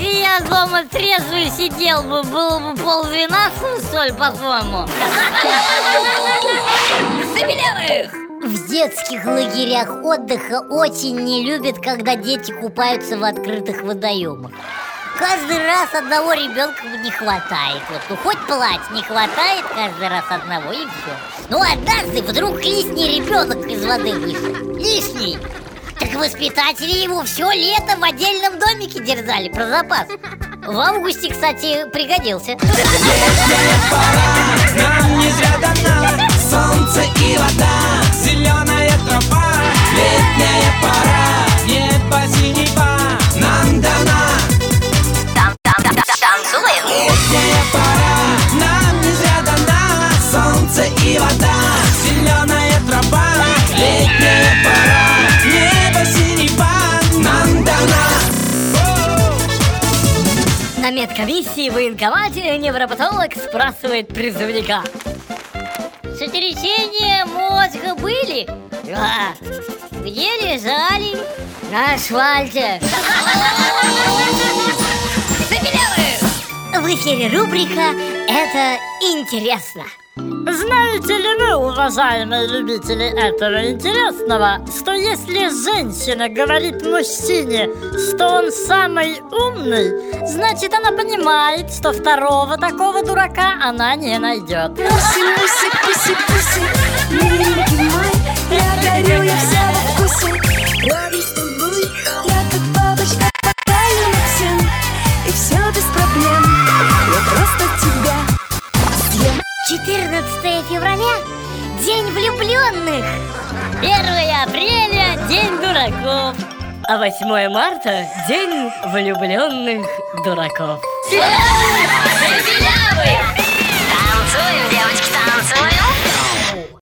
я дома трезвый сидел бы, было бы полдвенадцатого, что ли, по-твоему? Забелявых! В детских лагерях отдыха очень не любят, когда дети купаются в открытых водоемах. Каждый раз одного ребенка не хватает. Вот, ну хоть плать не хватает каждый раз одного и все. Ну однажды вдруг лишний ребенок из воды вышел. Лишний. Воспитатели его все лето в отдельном домике держали про запас. В августе, кстати, пригодился. Нам не зря дана солнце и вода Зеленая трава, летняя пора Небо синева нам дана Танцуем! Летняя пора, нам не зря дана Солнце и вода, зеленая медкомиссии в военкомате невропатолог спрашивает призывника Сотрясения мозга были? Да Где лежали? На асфальте эфире рубрика «Это интересно». Знаете ли вы, уважаемые любители этого интересного, что если женщина говорит мужчине, что он самый умный, значит она понимает, что второго такого дурака она не найдет. Пуси-муси, пуси-пуси, миленький 14 февраля – День влюбленных 1 апреля – День дураков, а 8 марта – День влюбленных дураков.